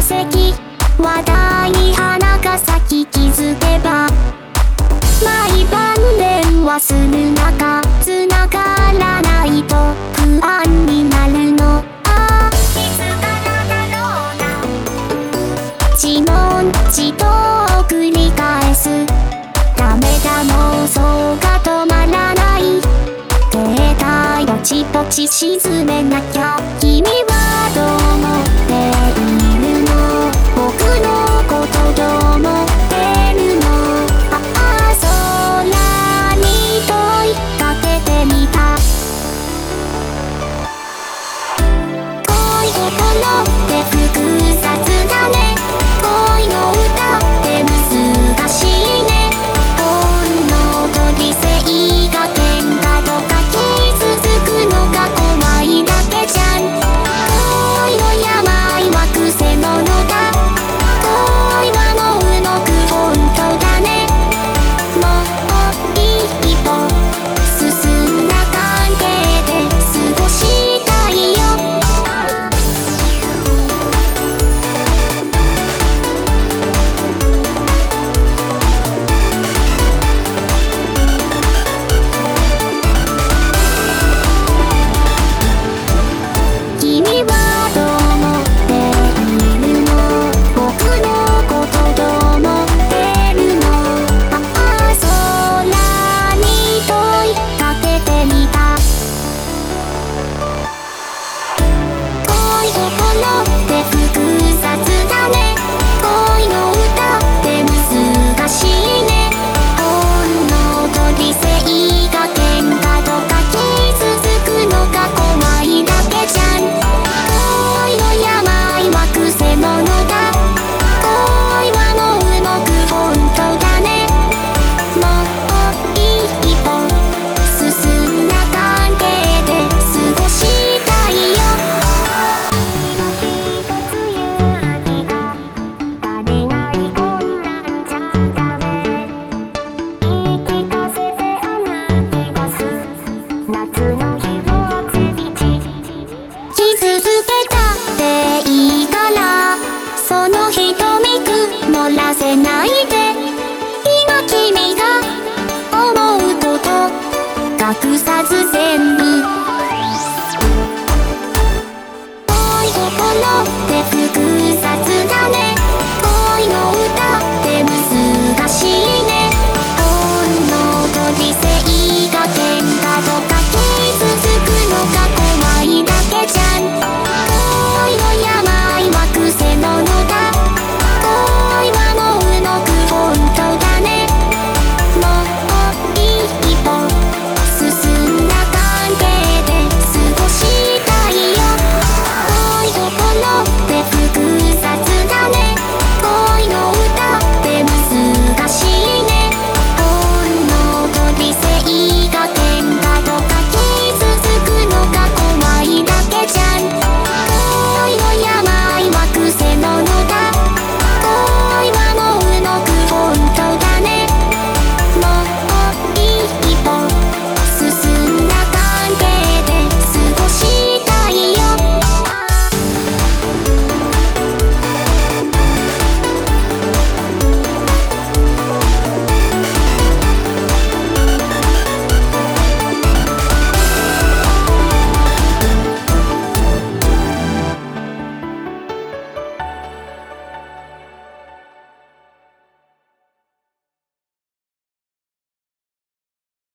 石話題に花が咲き気づけば毎晩電話する中繋がらないと不安になるの。ああいつからだろうな自問自答を繰り返す。ダメだ妄想が止まらない。携帯をちぼち沈めなきゃ。